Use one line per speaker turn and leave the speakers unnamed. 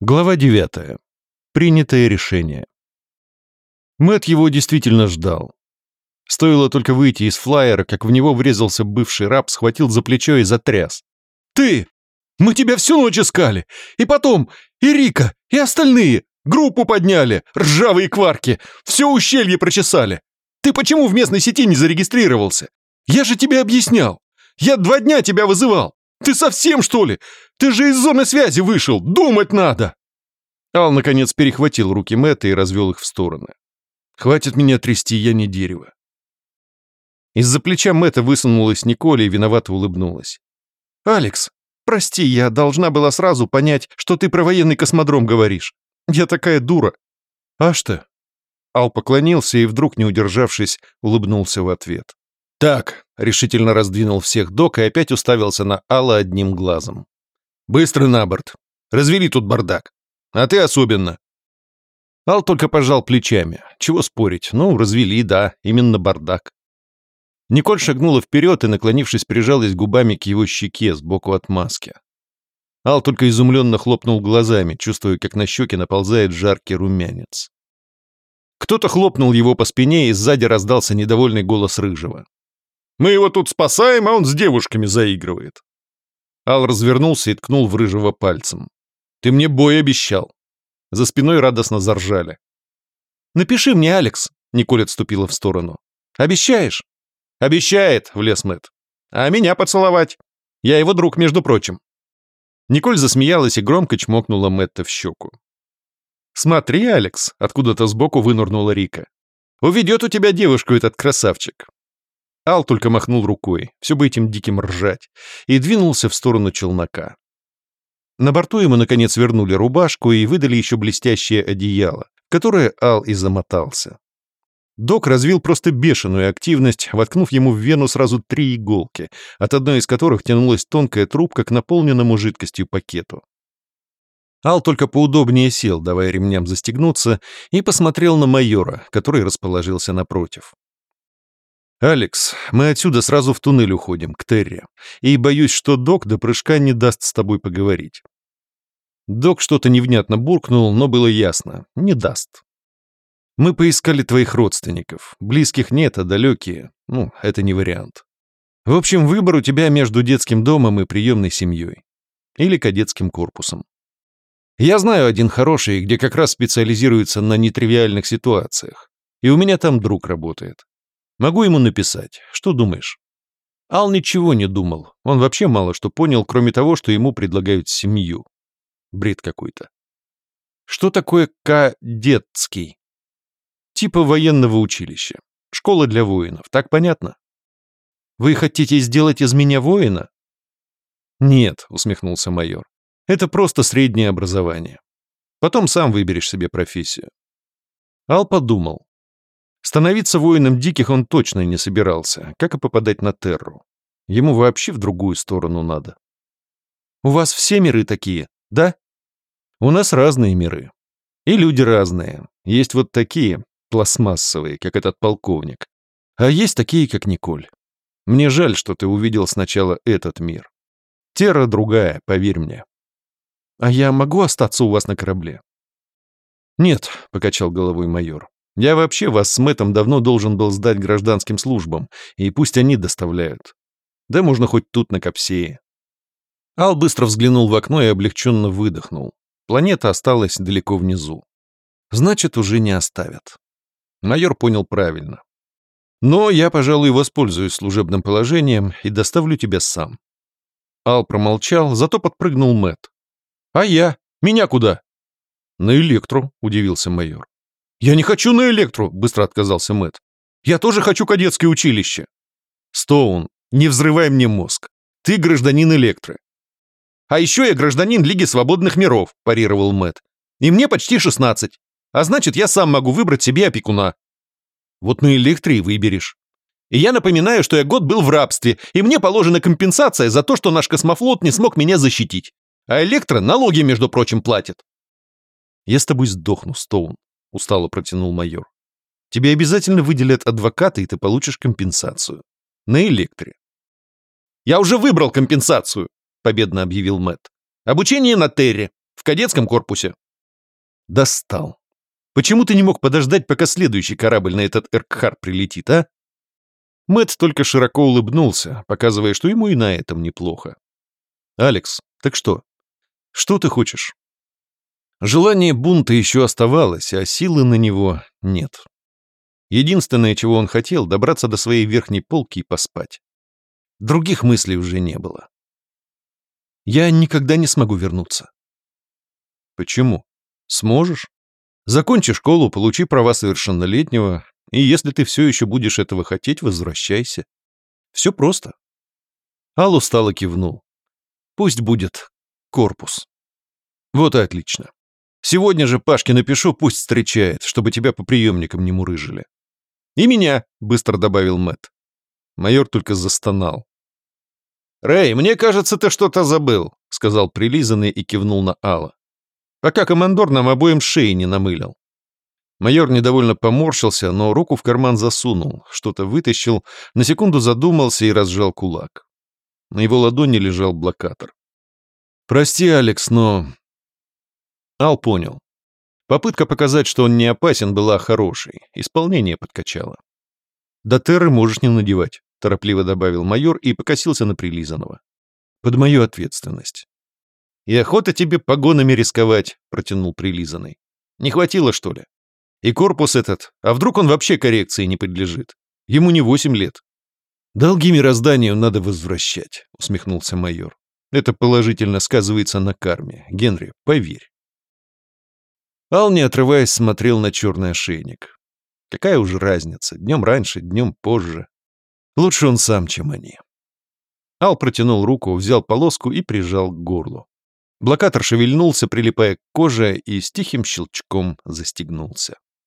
Глава 9. Принятое решение. Мэт его действительно ждал. Стоило только выйти из флайера, как в него врезался бывший раб, схватил за плечо и затряс.
«Ты! Мы тебя всю ночь искали! И потом, и Рика, и остальные! Группу подняли, ржавые кварки, все ущелье прочесали! Ты почему в местной сети не зарегистрировался? Я же тебе объяснял! Я два дня тебя вызывал! Ты совсем, что ли? Ты же из зоны связи вышел! Думать надо!»
Ал, наконец, перехватил руки Мэтта и развел их в стороны. «Хватит меня трясти, я не дерево». Из-за плеча Мэтта высунулась Николя и виновато улыбнулась.
«Алекс, прости, я должна была сразу понять, что ты про военный космодром говоришь. Я такая дура».
«А что?» Ал поклонился и, вдруг не удержавшись, улыбнулся в ответ. «Так», — решительно раздвинул всех док и опять уставился на Алла одним глазом. «Быстро на борт. Развели тут бардак. А ты особенно». Ал только пожал плечами. Чего спорить? Ну, развели, да, именно бардак. Николь шагнула вперед и, наклонившись, прижалась губами к его щеке сбоку от маски. Ал только изумленно хлопнул глазами, чувствуя, как на щеке наползает жаркий румянец. Кто-то хлопнул его по спине, и сзади раздался недовольный голос Рыжего.
Мы его тут спасаем, а он с девушками заигрывает».
Ал развернулся и ткнул в рыжего пальцем. «Ты мне бой обещал». За спиной радостно заржали.
«Напиши мне, Алекс», — Николь отступила в сторону. «Обещаешь?»
«Обещает», — влез Мэтт. «А меня поцеловать? Я его друг, между прочим». Николь засмеялась и громко чмокнула Мэтта в щеку. «Смотри, Алекс», — откуда-то сбоку вынурнула Рика. «Уведет у тебя девушку этот красавчик. Ал только махнул рукой, все бы этим диким ржать, и двинулся в сторону челнока. На борту ему, наконец, вернули рубашку и выдали еще блестящее одеяло, которое Ал и замотался. Док развил просто бешеную активность, воткнув ему в вену сразу три иголки, от одной из которых тянулась тонкая трубка к наполненному жидкостью пакету. Ал только поудобнее сел, давая ремням застегнуться, и посмотрел на майора, который расположился напротив. «Алекс, мы отсюда сразу в туннель уходим, к Терри. И боюсь, что док до прыжка не даст с тобой поговорить». Док что-то невнятно буркнул, но было ясно — не даст. «Мы поискали твоих родственников. Близких нет, а далекие. Ну, это не вариант. В общем, выбор у тебя между детским домом и приемной семьей. Или кадетским корпусом. Я знаю один хороший, где как раз специализируется на нетривиальных ситуациях. И у меня там друг работает. Могу ему написать. Что думаешь?» Ал ничего не думал. Он вообще мало что понял, кроме того, что ему предлагают семью. Бред какой-то. Что такое кадетский? Типа военного училища. Школа для воинов. Так понятно? Вы хотите сделать из меня воина? Нет, усмехнулся майор. Это просто среднее образование. Потом сам выберешь себе профессию. Ал подумал. Становиться воином диких он точно не собирался, как и попадать на терру. Ему вообще в другую сторону надо. «У вас все миры такие, да?» «У нас разные миры. И люди разные. Есть вот такие, пластмассовые, как этот полковник. А есть такие, как Николь. Мне жаль, что ты увидел сначала этот мир. Терра другая, поверь мне. А я могу остаться у вас на корабле?» «Нет», — покачал головой майор. Я вообще вас с Мэтом давно должен был сдать гражданским службам, и пусть они доставляют. Да можно хоть тут на Капсее. Ал быстро взглянул в окно и облегченно выдохнул. Планета осталась далеко внизу. Значит, уже не оставят. Майор понял правильно. Но я, пожалуй, воспользуюсь служебным положением и доставлю тебя сам. Ал промолчал, зато подпрыгнул Мэт. А я? Меня куда? На электру, удивился майор. «Я не хочу на электру», — быстро отказался Мэт. «Я тоже хочу кадетское училище». «Стоун, не взрывай мне мозг. Ты гражданин электры». «А еще я гражданин Лиги Свободных Миров», — парировал Мэт. «И мне почти шестнадцать. А значит, я сам могу выбрать себе опекуна». «Вот на электре и выберешь». И я напоминаю, что я год был в рабстве, и мне положена компенсация за то, что наш космофлот не смог меня защитить. А электро налоги, между прочим, платит. Я с тобой сдохну, Стоун. — устало протянул майор. «Тебе обязательно выделят адвоката, и ты получишь компенсацию. На электре». «Я уже выбрал компенсацию», — победно объявил Мэтт. «Обучение на Терре. В кадетском корпусе. Достал. Почему ты не мог подождать, пока следующий корабль на этот Эркхар прилетит, а? Мэтт только широко улыбнулся, показывая, что ему и на этом неплохо. «Алекс, так что? Что ты хочешь?» Желание бунта еще оставалось, а силы на него нет. Единственное, чего он хотел, добраться до своей верхней полки и поспать. Других мыслей уже не было. Я никогда не смогу вернуться. Почему? Сможешь? Закончи школу, получи права совершеннолетнего, и если ты все еще будешь этого хотеть, возвращайся. Все просто. Ал устало кивнул. Пусть будет корпус. Вот и отлично. Сегодня же Пашке напишу, пусть встречает, чтобы тебя по приемникам не мурыжили. И меня, быстро добавил Мэт. Майор только застонал. «Рэй, мне кажется, ты что-то забыл», — сказал прилизанный и кивнул на Алла. «Пока командор нам обоим шеи не намылил». Майор недовольно поморщился, но руку в карман засунул, что-то вытащил, на секунду задумался и разжал кулак. На его ладони лежал блокатор. «Прости, Алекс, но Ал понял. Попытка показать, что он не опасен, была хорошей. Исполнение подкачало. «До можешь не надевать», — торопливо добавил майор и покосился на прилизанного. «Под мою ответственность». «И охота тебе погонами рисковать», — протянул прилизанный. «Не хватило, что ли? И корпус этот, а вдруг он вообще коррекции не подлежит? Ему не восемь лет». «Долги мирозданию надо возвращать», — усмехнулся майор. «Это положительно сказывается на карме. Генри, поверь». Ал, не отрываясь, смотрел на черный ошейник. Какая уже разница, днем раньше, днем позже. Лучше он сам, чем они. Ал протянул руку, взял полоску и прижал к горлу. Блокатор шевельнулся, прилипая к коже, и с тихим щелчком застегнулся.